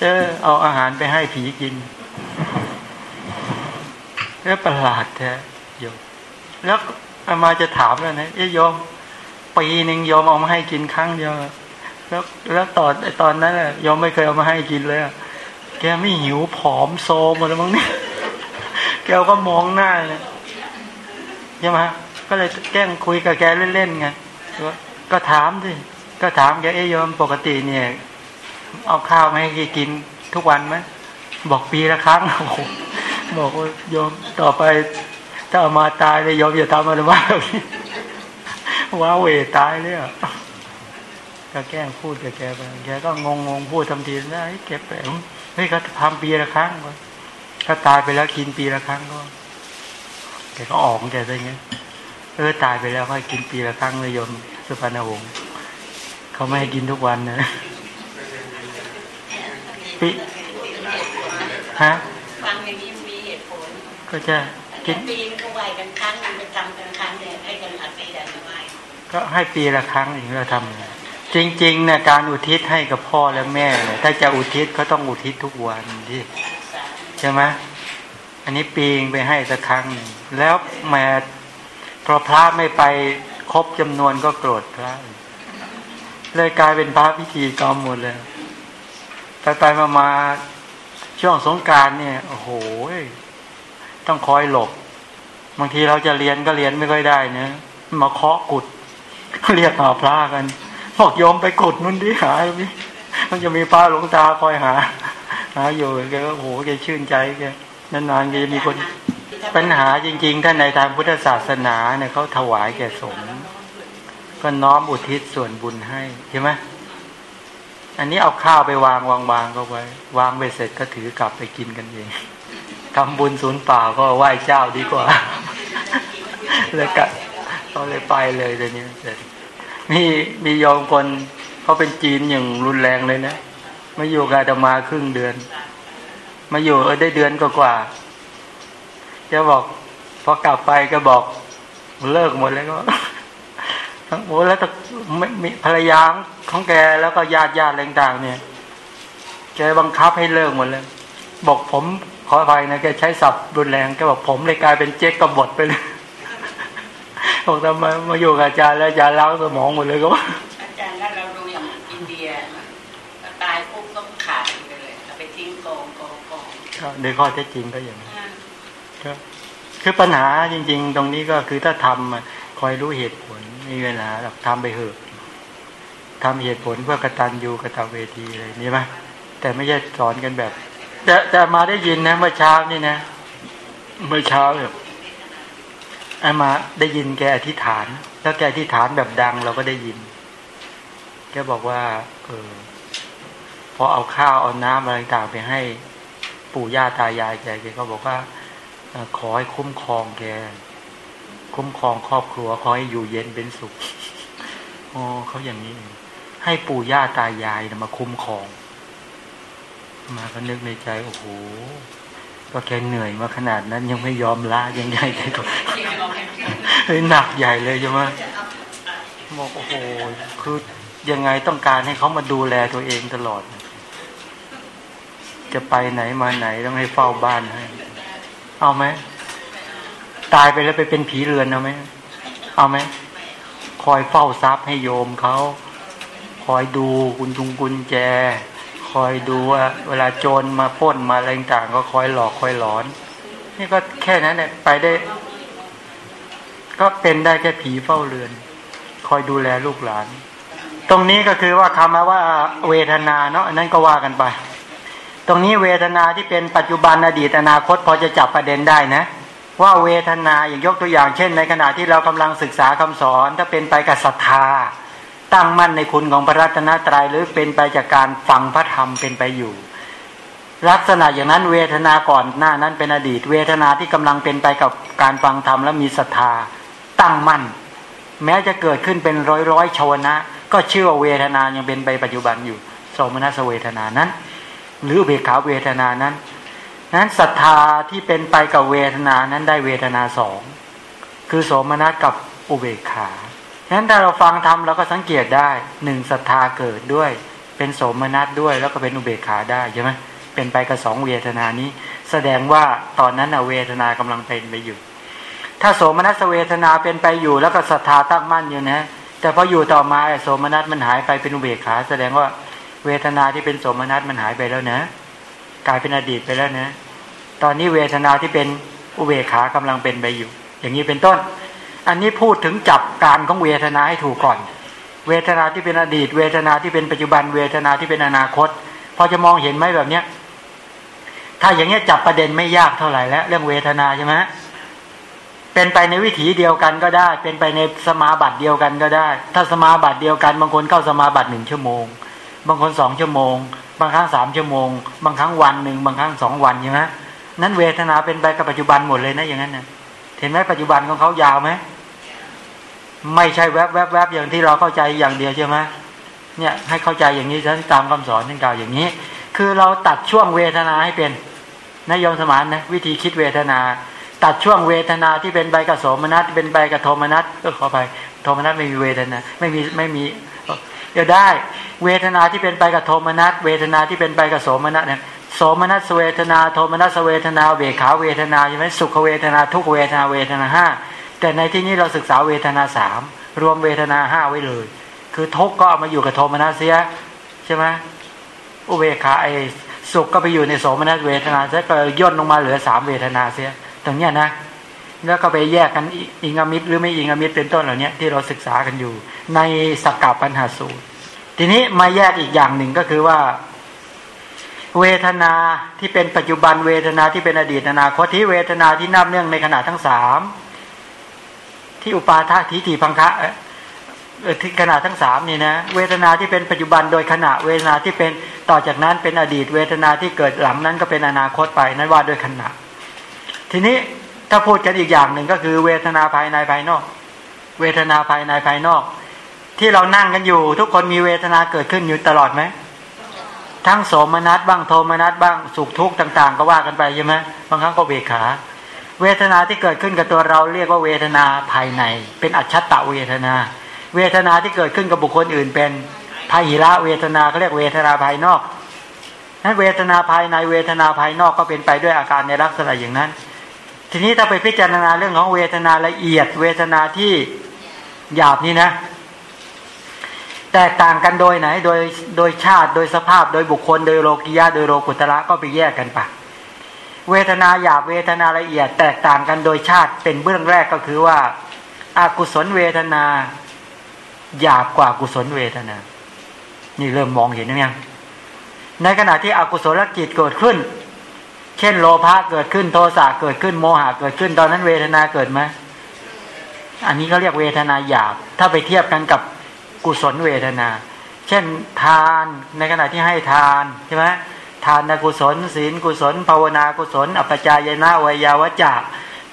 เออเอาอาหารไปให้ผีกินแล้วประหลาดแท้โยมแล้ว อามาจะถามแล้วนะเอ้ยโยมปีหนึ่งโยมเอามาให้กินครั้งเดียวแล้วแล้วตอนตอนนั้นแหละยอมไม่เคยเอามาให้กินเลยแกไม่หิวผอมโซมหมดแล้วมั้งเนี่ยแกก็มองหน้าเลยใช่ไหมก็เลยแกล้งคุยกับแกเล่นๆไงก็ถามดิก็ถามแกเอ้ยยอมปกติเนี่ย เอาข้าวมาให้กินทุกวันไหมบอกปีละครั้งบอกว่ายอมต่อไป ถ้าเอามาตายเลยยอมอย่าทำอะไรมากว้าเวตายเลยอะก็แกล้งพูดกับแกไปแกก็งงงงพูดทำทีนะเก็บไปเฮ้ยเขาทำปีละครั้งก็ถ้าตายไปแล้วกินปีละครั้งก็แกก็ออกแกได้ไงเออตายไปแล้วค่อยกินปีละครั้งเลยยมสุพรรณหงษ์เขาไม่ให้กินทุกวันนะปีฮะฟังอย่างนี้มีเหตุผลก็จะ กินปีนเขาไหวกันครั้งมันจะจำกันครั้งเนี่ยให้กันอัดปีละไมก็ให้ปีละครั้งอย่างเราทำจริงๆเนี่ยการอุทิศให้กับพ่อและแม่เนี่ยถ้าจะอุทิศก็ต้องอุทิศทุกวันที่ใช่ไหมอันนี้ปีงไปให้สักครั้งหนึ่งแล้วแม่พอพระไม่ไปครบจำนวนก็โกรธพระเลยกลายเป็นพระพิธีกรรมหมดเลยไปไปมามาช่วงสงการเนี่ย โอ้โหต้องคอยหลบ บางทีเราจะเรียนก็เรียนไม่ค่อยได้เนะมาเคาะกุดเรียกหาพระกันบอกโยมไปกดนุ่นดิหาพี่มันจะมีพระหลวงตาคอยหา หาอยู่แกก็โอ้โหแกชื่นใจแกนานๆแกจะมีคนปัญหาจริงๆท่านในทางพุทธศาสนาเนี่ยเขาถวายแก่สงฆ์ก็น้อมอุทิศส่วนบุญให้ใช่ไหมอันนี้เอาข้าวไปวางวางวางก็ไว้ วางไปเสร็จก็ถือกลับไปกินกันเอง ทำบุญศูนย์ป่าก็ไหว้เจ้าดีกว่าเลยกะก็เลยไปเลยเดี๋ยวนี้เสร็จมีมีโยมคนเขาเป็นจีนอย่างรุนแรงเลยนะมาอยู่กับอามาครึ่งเดือน มาอยู่เออได้เดือนกว่าจะบอกพอกลับไปก็บอกเลิกหมดแล้วก็โอ้แล้วแต่มีภรรยาของแกแล้วก็ญาติญาติต่างเนี่ยแกบังคับให้เลิกหมดเลยบอกผม ขออภัยนะแกใช้ศัพท์รุนแรงแกบอกผมเลยกลายเป็นเจ๊กกบฏไปเลยบอกทำไมมาอยู่กับอาจารย์แล้วอาจารย์ล้างสมองหมดเลยก็ว่าอาจารย์แล้วเราดูอย่างอินเดียตายปุ๊บต้องขาดไปเลยไปทิ้งกองกองกองในข้อเท็จจริงก็อย่างนี้ก็คือปัญหาจริง ๆ ตรงนี้ก็คือถ้าทำคอยรู้เหตุผลมีเวลาแบบทำไปเหอะทำเหตุผลเพื่อกระตันยูกระตเวทีอะไรนี่ไหมแต่ไม่ใช่สอนกันแบบ แต่แต่มาได้ยินนะเมื่อเช้านี่นะ เมื่อเช้าแบบอามาได้ยินแกอธิษฐาน แล้วแกอธิษฐานแบบดังเราก็ได้ยิน แกบอกว่า เออพอเอาข้าวเอาน้ำอะไรต่างไปให้ปู่ย่าตายายแกแกก็บอกว่าขอให้คุ้มครองแก คุ้มครองครอบครัวขอให้อยู่เย็นเป็นสุขอ๋อเขาอย่างนี้ ให้ปู่ย่าตายายมาคุ้มครอง มาก็นึกในใจโอ้โหก็แค่เหนื่อยมาขนาดนั้นยังไม่ยอมละยังใหญ่เลยก็เฮ้ยหนักใหญ่เลยใช่ไหมบอกโอ้โหคือยังไงต้องการให้เขามาดูแลตัวเองตลอด จะไปไหนมาไหนต้องให้เฝ้าบ้านให้เอาไหมตายไปแล้วไปเป็นผีเรือนเอาไหมเอาไหมคอยเฝ้าทรัพย์ให้โยมเขาคอยดูกุญจุงกุญแจ คอยดูว่าเวลาโจรมาพ้นมาอะไรต่างก็คอยหลอกคอยหลอน นี่ก็แค่นั้นเนี่ยไปได้ ก็เป็นได้แค่ผีเฝ้าเรือน คอยดูแลลูกหลาน ตรงนี้ก็คือว่าคำว่าเวทนาเนาะนั่นก็ว่ากันไป ตรงนี้เวทนาที่เป็นปัจจุบันอดีตอนาคตพอจะจับประเด็นได้นะว่าเวทนาอย่างยกตัวอย่างเช่น ในขณะที่เรากำลังศึกษาคำสอน ถ้าเป็นไปกับศรัทธา ตั้งมั่นในคุณของพระรัตนตรัยหรือเป็นไปจากการฟังพระธรรมเป็นไปอยู่ ลักษณะอย่างนั้นเวทนาก่อนหน้านั้นเป็นอดีต เวทนาที่กำลังเป็นไปกับการฟังธรรมและมีศรัทธาตั้งมั่น แม้จะเกิดขึ้นเป็นร้อยร้อยชวนะ ก็เชื่อเวทนายังเป็นไปปัจจุบันอยู่โสมนัสเวทนานั้น หรือเบขาเวทนานั้น นั้นศรัทธาที่เป็นไปกับเวทนานั้นได้เวทนาสองคือโสมนัสกับอุเบกขา ฉะนั้นถ้าเราฟังธรรมเราก็สังเกตได้หนึ่งศรัทธาเกิดด้วย เป็นโสมนัสด้วย แล้วก็เป็นอุเบกขาได้ใช่ไหมเป็นไปกับสองเวทนานี้ แสดงว่าตอนนั้นเวทนากำลังเป็นไปอยู่ ถ้าโสมนัสเวทนาเป็นไปอยู่ แล้วก็ศรัทธาตั้งมั่นอยู่นะ แต่พออยู่ต่อมาโสมนัสมันหายไปเป็นอุเบกขา แสดงว่าเวทนาที่เป็นโสมนัสมันหายไปแล้วนะ กลายเป็นอดีตไปแล้วนะ ตอนนี้เวทนาที่เป็นอุเบกขากำลังเป็นไปอยู่ อย่างนี้เป็นต้น อันนี้พูดถึงจับการของเวทนาให้ถูกก่อน เวทนาที่เป็นอดีต เวทนาที่เป็นปัจจุบัน เวทนาที่เป็นอนาคต พอจะมองเห็นไหมแบบเนี้ย ถ้าอย่างเงี้ยจับประเด็นไม่ยากเท่าไหร่แล้ว เรื่องเวทนาใช่ไหมเป็นไปในวิถีเดียวกันก็ได้ เป็นไปในสมาบัติเดียวกันก็ได้ ถ้าสมาบัติเดียวกัน บางคนเข้าสมาบัติหนึ่งชั่วโมง บางคนสองชั่วโมง บางครั้งสามชั่วโมง บางครั้งวันหนึ่งบางครั้งสองวันใช่ไหมนั้นเวทนาเป็นไปกับปัจจุบันหมดเลยนะอย่างนั้นนะ เห็นไหมปัจจุบันของเขายาวไหมไม่ใช่แวบแวบแวบอย่างที่เราเข้าใจอย่างเดียวใช่ไหมเนี่ยให้เข้าใจอย่างนี้ฉันตามคำสอนท่านกล่าวอย่างนี้ คือเราตัดช่วงเวทนาให้เป็นนายมสมานนะวิธีคิดเวทนา ตัดช่วงเวทนาที่เป็นใบกระสมนัสเป็นใบกระโทมนัสก็ขอไปโทมนัสไม่มีเวทนาไม่มีไม่มีเดี๋ยวได้ เวทนาที่เป็นใบกระโทมนัสเวทนาที่เป็นใบกระสมนัสเนี่ย โสมนัสเวทนา โทมนัสเวทนาเบขาเวทนาใช่ไหมสุขเวทนาทุกเวทนาเวทนาห้าแต่ในที่นี้เราศึกษาเวทนาสามรวมเวทนาห้าไว้เลย คือทุกก็เอามาอยู่กับโทมนัสเสียใช่ไหมอุเบขาไอสุขก็ไปอยู่ในโสมนัสเวทนาเสียก็ย่นลงมาเหลือสามเวทนาเสียตรงเนี้ยนะแล้วก็ไปแยกกันอิงอมิตรหรือไม่อิงอมิตรเป็นต้นเหล่านี้ที่เราศึกษากันอยู่ ในสกกัปัญหาสูตร ทีนี้มาแยกอีกอย่างหนึ่งก็คือว่า เวทนาที่เป็นปัจจุบันเวทนาที่เป็นอดีตอนาคตที่เวทนาที่นับเนื่องในขณะทั้งสามที่อุปาททิฏฐิพังคะที่ขณะทั้งสามนี่นะเวทนาที่เป็นปัจจุบันโดยขณะเวทนาที่เป็นต่อจากนั้นเป็นอดีต เวทนาที่เกิดหลังนั้นก็เป็นอนาคตไปนั้นว่าด้วยขณะ ทีนี้ถ้าพูดกันอีกอย่างหนึ่งก็คือ เวทนาภายในภายนอก เวทนาภายในภายนอก ที่เรานั่งกันอยู่ ทุกคนมีเวทนาเกิดขึ้นอยู่ตลอดไหม ทั้งโสมนัสบ้างโทมนัสบ้างสุขทุกข์ต่าง ๆ ก็ว่ากันไปใช่ไหมบางครั้งก็เบขา เวทนาที่เกิดขึ้นกับตัวเราเรียกว่าเวทนาภายใน เป็นอัจฉตะเวทนา เวทนาที่เกิดขึ้นกับบุคคลอื่น เป็นภาหิระเวทนาเขาเรียกเวทนาภายนอกนั้นเวทนาภายในเวทนาภายนอกก็เป็นไปด้วยอาการในลักษณะอย่างนั้น ทีนี้ถ้าไปพิจารณาเรื่องของเวทนาละเอียด เวทนาที่หยาบนี่นะ แตกต่างกันโดยไหน โดยโดยชาติโดยสภาพโดยบุคคล โดยโลกิยะโดยโลกุตระก็ไปแยกกันไปเวทนาหยาบเวทนาละเอียด แตกต่างกันโดยชาติเป็นเบื้องแรกก็คือว่าอากุศลเวทนาหยาบกว่ากุศลเวทนา นี่เริ่มมองเห็นยังในขณะที่อกุศลจิตเกิดขึ้น เช่น โลภะเกิดขึ้นโทสะเกิดขึ้นโมหะเกิดขึ้นตอนนั้นเวทนาเกิดไหมอันนี้เขาเรียกเวทนาหยาบ ถ้าไปเทียบกันกับ กุศลเวทนา เช่นทานในขณะที่ให้ทานใช่ไหมทานกุศล ศีลกุศล ภาวนากุศล อัปจายนะวยาวจะ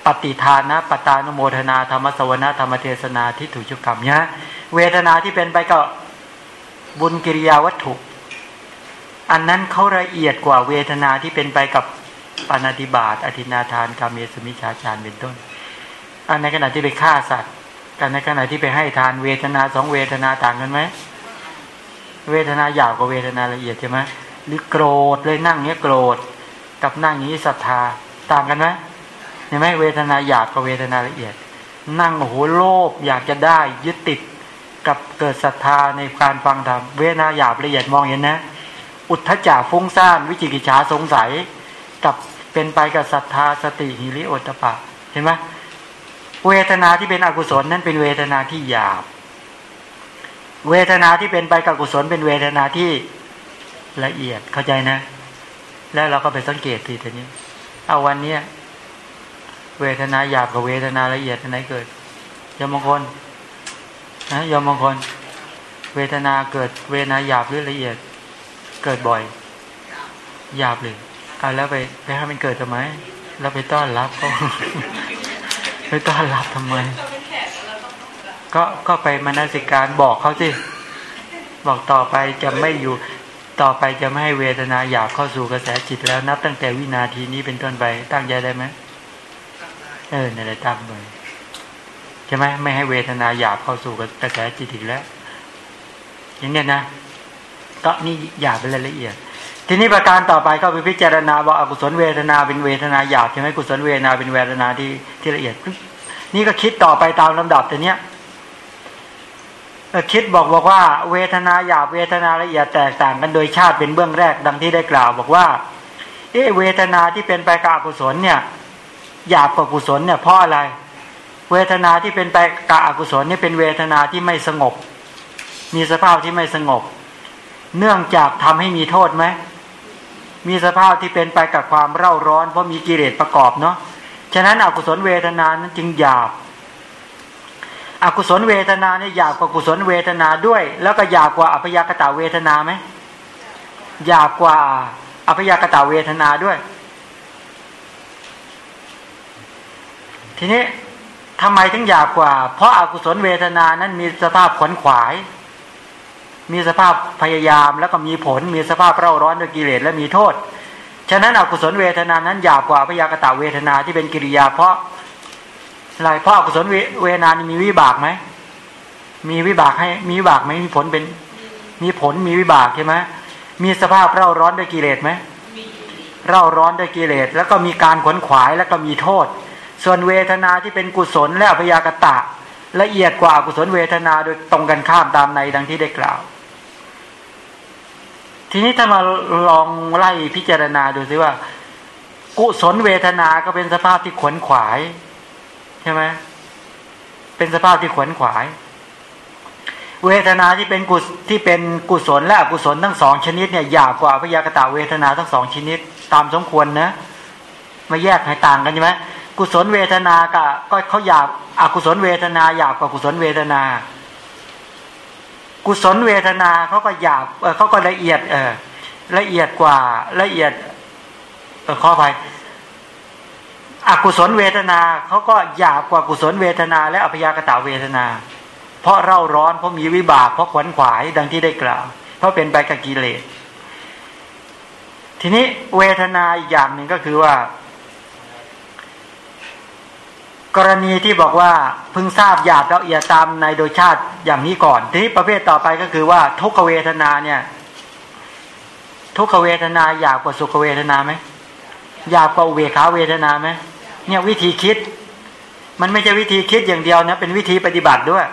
ปฏิทานนะปตานุโมทนาธรรมสวนาธรรมเทศนาที่ถูกชุกรรมเนี่ยเวทนาที่เป็นไปก็บุญกิริยาวัตถุ อันนั้นเขาละเอียดกว่าเวทนาที่เป็นไปกับปานาติบาตอธินาทานกาเมสมิชาจารเป็นต้นอันในขณะที่ไปฆ่าสัตว์ กันในขณะที่ไปให้ทานเวทนาสองเวทนาต่างกันไหมเวทนาหยาบกว่าเวทนาละเอียดใช่ไหมหรือโกรธเลยนั่งเนี้ยโกรธ กับนั่งอย่างนี้ศรัทธาต่างกันไหมเห็นไหมเวทนาหยาบกับเวทนาละเอียด นั่งโอ้โหโลภอยากจะได้ยึดติดกับเกิดศรัทธาในการฟังธรรมเวทนาหยาบละเอียดมองเห็นนะ อุทธจาฟุ้งซ่านวิจิกิจฉาสงสัย กับเป็นไปกับศรัทธาสติหิริโอตปะ เห็นไหม เวทนาที่เป็นอกุศลนั่นเป็นเวทนาที่หยาบ เวทนาที่เป็นไปกับกุศล เป็นเวทนาที่ละเอียดเข้าใจนะ แล้วเราก็ไปสังเกตทีทีนี้เอาวันเนี้ยเวทนาหยาบกับเวทนาละเอียดไหนเกิดยมมงคลนะยมมงคล เวทนาเกิดเวทนาหยาบหรือละเอียด เกิดบ่อยหยาบเลยเอาแล้วไปไปให้มันเกิดทำไมเราไปต้อนรับเขา ไปต้อนรับทำไม ก็ก็ไปมนสิการบอกเขาสิ บอกต่อไปจะไม่อยู่ ต่อไปจะไม่ให้เวทนาหยาบเข้าสู่กระแสจิตแล้วนับตั้งแต่วินาทีนี้เป็นต้นไปตั้งใจได้ไหมเออนี่นแหละตั้งเลยใช่ไหมไม่ให้เวทนาหยาบเข้าสู่กระแสจิตอีกแล้ว อย่างเนี้ยนะก็นี่หยาบเป็นรายละเอียด ทีนี้ประการต่อไปก็ไปพิจารณาว่าอกุศลเวทนาเป็นเวทนาหยาบใช่ไหมกุศลเวทนาเป็นเวทนาที่ที่ละเอียด นี่ก็คิดต่อไปตามลำดับแต่เนี้ยคิดบอกบอกว่า เวทนาหยาบเวทนาละเอียดแตกต่างกันโดยชาติเป็นเบื้องแรกดังที่ได้กล่าว บอกว่า เอเวทนาที่เป็นไปกับอกุศลเนี่ยหยาบกว่ากุศลเนี่ยเพราะอะไร เวทนาที่เป็นไปกับอกุศลนี่เป็นเวทนาที่ไม่สงบ มีสภาพที่ไม่สงบ เนื่องจากทำให้มีโทษไหม มีสภาพที่เป็นไปกับความเร่าร้อน เพราะมีกิเลสประกอบเนาะฉะนั้นอกุศลเวทนานั้นจึงหยาบ อกุศลเวทนาเนี่ยหยาบกว่ากุศลเวทนาด้วย แล้วก็หยาบกว่าอัพยากตาเวทนาไหมหยาบกว่าอัพยากตาเวทนาด้วย ทีนี้ทำไมถึงหยาบกว่า เพราะอากุศลเวทนานั้นมีสภาพขวนขวาย มีสภาพพยายามแล้วก็มีผล มีสภาพเร่าร้อนด้วยกิเลสและมีโทษ ฉะนั้นอกุศลเวทนานั้นหยาบกว่าพยากตาเวทนาที่เป็นกิริยาเพราะอะไรเพราะอกุศลเวทนานี่มีวิบากไหมมีวิบากให้มีวิบากไหมมีผลเป็น มีผลมีวิบากใช่ไหมมีสภาพเร่าร้อนด้วยกิเลสไหมเร่าร้อนด้วยกิเลสแล้วก็มีการขวนขวายแล้วก็มีโทษ ส่วนเวทนาที่เป็นกุศลและพยากตะ ละเอียดกว่ากุศลเวทนาโดยตรงกันข้ามตามในดังที่ได้กล่าว ทีนี้ถ้ามาลองไล่พิจารณาดูซิว่า กุศลเวทนาก็เป็นสภาพที่ขวนขวาย ใช่ไหมเป็นสภาพที่ขวนขวาย เวทนาที่เป็นกุศที่เป็นกุศลและอกุศลทั้งสองชนิดเนี่ยหยาบกว่าพยากตะเวทนาทั้งสองชนิด ตามสมควรนะมาแยกให้ต่างกันใช่ไหมกุศลเวทนากับก็เขาหยาบอกุศลเวทนาหยาบกว่ากุศลเวทนา กุศลเวทนาเขาก็หยาบเขาก็ละเอียด เออละเอียดกว่าละเอียด เออขออภัยอกุศลเวทนาเขาก็หยาบกว่ากุศลเวทนา และอภยากตาเวทนา เพราะเร่าร้อนเพราะมีวิบากเพราะขวนขวายดังที่ได้กล่าว เพราะเป็นไปกับกิเลสทีนี้เวทนาอีกอย่างหนึ่งก็คือว่า กรณีที่บอกว่าพึงทราบหยาบละเอียดตามในโดยชาติอย่างนี้ก่อน ทีนี้ประเภทต่อไปก็คือว่าทุกขเวทนาเนี่ย ทุกขเวทนาหยาบกว่าสุขเวทนาไหมหยาบกว่าอุเบกขาเวทนาไหมเนี่ยวิธีคิด มันไม่ใช่วิธีคิดอย่างเดียวนะเป็นวิธีปฏิบัติด้วย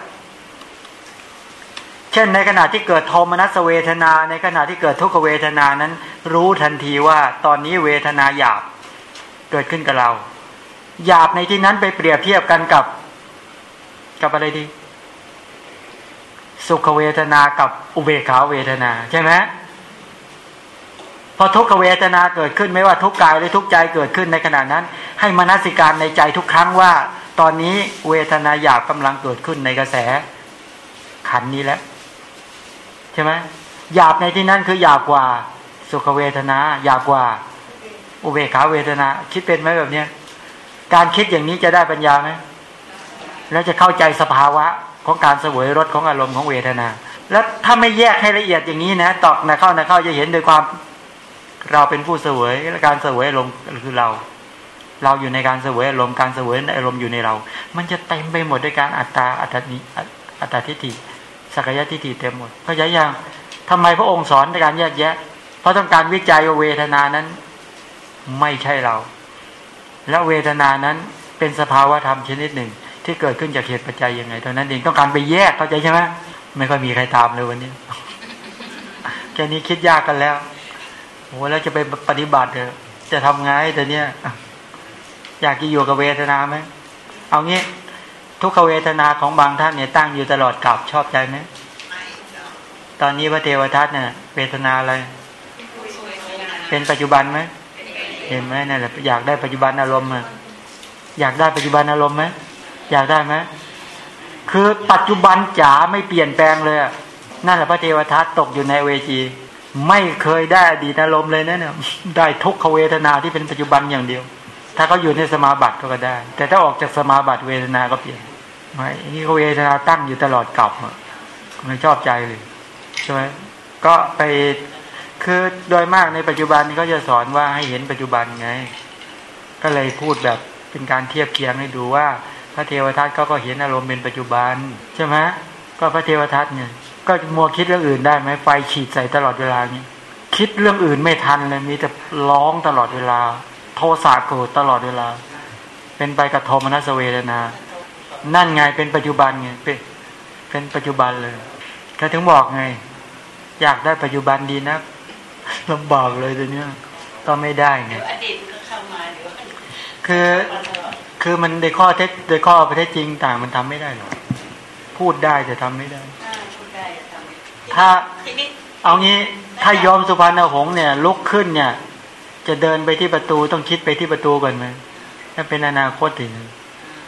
เช่นในขณะที่เกิดโทมนัสเวทนา ในขณะที่เกิดทุกขเวทนานั้น รู้ทันทีว่าตอนนี้เวทนาหยาบเกิดขึ้นกับเรา หยาบในที่นั้นไปเปรียบเทียบกันกับ กับอะไรดี สุขเวทนากับอุเบกขาเวทนา ใช่ไหมพอทุกขเวทนาเกิดขึ้นไม่ว่าทุกกายหรือทุกใจเกิดขึ้นในขณะนั้น ให้มนสิการในใจทุกครั้งว่า ตอนนี้เวทนาหยาบกำลังเกิดขึ้นในกระแส ขันนี้แล้วใช่ไหมหยาบในที่นั้นคือหยาบกว่า สุขเวทนาหยาบกว่า อุเบกขาเวทนา คิดเป็นไหมแบบเนี้ย การคิดอย่างนี้จะได้ปัญญาไหมแล้วจะเข้าใจสภาวะของการเสวยรสของอารมณ์ของเวทนา แล้วถ้าไม่แยกให้ละเอียดอย่างนี้นะตอกนะเข้านะเข้าจะเห็นโดยความเราเป็นผู้เสวยการเสวยอารมณ์คือเรา เราอยู่ในการเสวยอารมณ์การเสวยอารมณ์อยู่ในเรา มันจะเต็มไปหมดด้วยการอัตตาอัตตนิอัตตาทิฏฐิสักยะทิฏฐิเต็มหมดเพราะยัยังทำไมพระองค์สอนในการแยกแยะ เพราะต้องการวิจัยเวทนานั้น ไม่ใช่เรา และเวทนานั้นเป็นสภาวะธรรมชนิดหนึ่ง ที่เกิดขึ้นจากเหตุปัจจัยยังไงเท่านั้นเองต้องการไปแยกเข้าใจใช่ไหมไม่ค่อยมีใครตามเลยวันนี้แค่นี้คิดยากกันแล้วโอ้แล้วจะไปปฏิบัติเถอะจะทำไงแต่เนี้ยอยากจะอยู่กับเวทนาไหมเอางี้ ทุกขเวทนาของบางท่านเนี่ยตั้งอยู่ตลอดกับชอบใจไหมตอนนี้พระเทวทัตเนี่ยเวทนาอะไร เป็นปัจจุบันไหม เห็นไหมนั่นแหละอยากได้ปัจจุบันอารมณ์อยากได้ปัจจุบันอารมณ์ไหมอยากได้ไหมคือปัจจุบันจ๋าไม่เปลี่ยนแปลงเลยนั่นแหละพระเทวทัตตกอยู่ในเวจี ไม่เคยได้อดีตอารมณ์เลยนะเนี่ยได้ทุกขเวทนาที่เป็นปัจจุบันอย่างเดียว ถ้าเขาอยู่ในสมาบัติก็ได้ แต่ถ้าออกจากสมาบัติเวทนาก็เปลี่ยนไม่นี่เวทนาตั้งอยู่ตลอดกลับไม่ชอบใจเลยใช่ไหมก็ไป คือโดยมากในปัจจุบันนี้ก็จะสอนว่าให้เห็นปัจจุบันไง ก็เลยพูดแบบเป็นการเทียบเคียงให้ดูว่าพระเทวทัตเขาก็เห็นอารมณ์เป็นปัจจุบันใช่ไหมก็พระเทวทัตเนี่ย ก็มัวคิดเรื่องอื่นได้ไหมไฟฉีดใส่ตลอดเวลาเนี่ยคิดเรื่องอื่นไม่ทันเลยมีแต่ร้องตลอดเวลา โทสะโกรธตลอดเวลา เป็นไปกับโทมนัสเวทนา นั่นไงเป็นปัจจุบันไงเป็นเป็นปัจจุบันเลยเขาถึงบอกไง อยากได้ปัจจุบันดีนะ ลำบากเลยตัวเนี้ยก็ไม่ได้ไงเดี๋ยวอดีตก็เข้ามาเดี๋ยวคือคือมันในข้อเท็จในข้อประเทศจริงต่างมันทำไม่ได้หรอกพูดได้แต่ทำไม่ได้อ่าพูดได้จะทำไม่ถ้าทีนี้เอางี้ถ้ายอมสุพรรณหงษ์เนี่ย ลุกขึ้นเนี่ย จะเดินไปที่ประตูต้องคิดไปที่ประตูก่อนไหมถ้าเป็นอนาคตถึง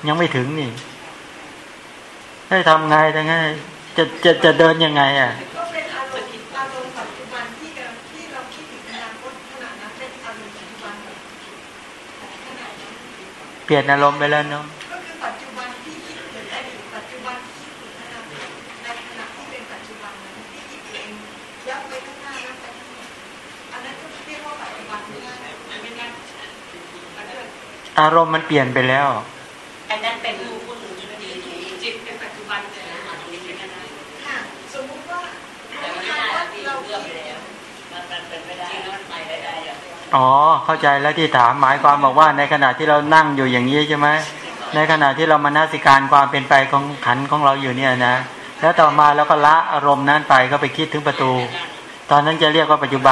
ยังไม่ถึงนี่ได้ทำไงทั้งไงจะจะจะเดินยังไง อะ ก็เป็นอารมณ์อารมณ์ปัจจุบันที่เราที่เราคิดถึงอนาคตขณะนั้นเป็นอารมณ์ปัจจุบันขณะนั้น เปลี่ยนอารมณ์ไปแล้วเนาะอารมณ์มันเปลี่ยนไปแล้วอันนั้นเป็น อ๋อ เข้าใจแล้วที่ถามหมายความบอกว่า ในขณะที่เรานั่งอยู่อย่างนี้ใช่ไหมในขณะที่เรามานาสิการความเป็นไปของขันของเราอยู่เนี่ยนะแล้วต่อมาเราก็ละอารมณ์นั้นไปก็ไปคิดถึงประตู ตอนนั้นจะเรียกว่าปัจจุบัน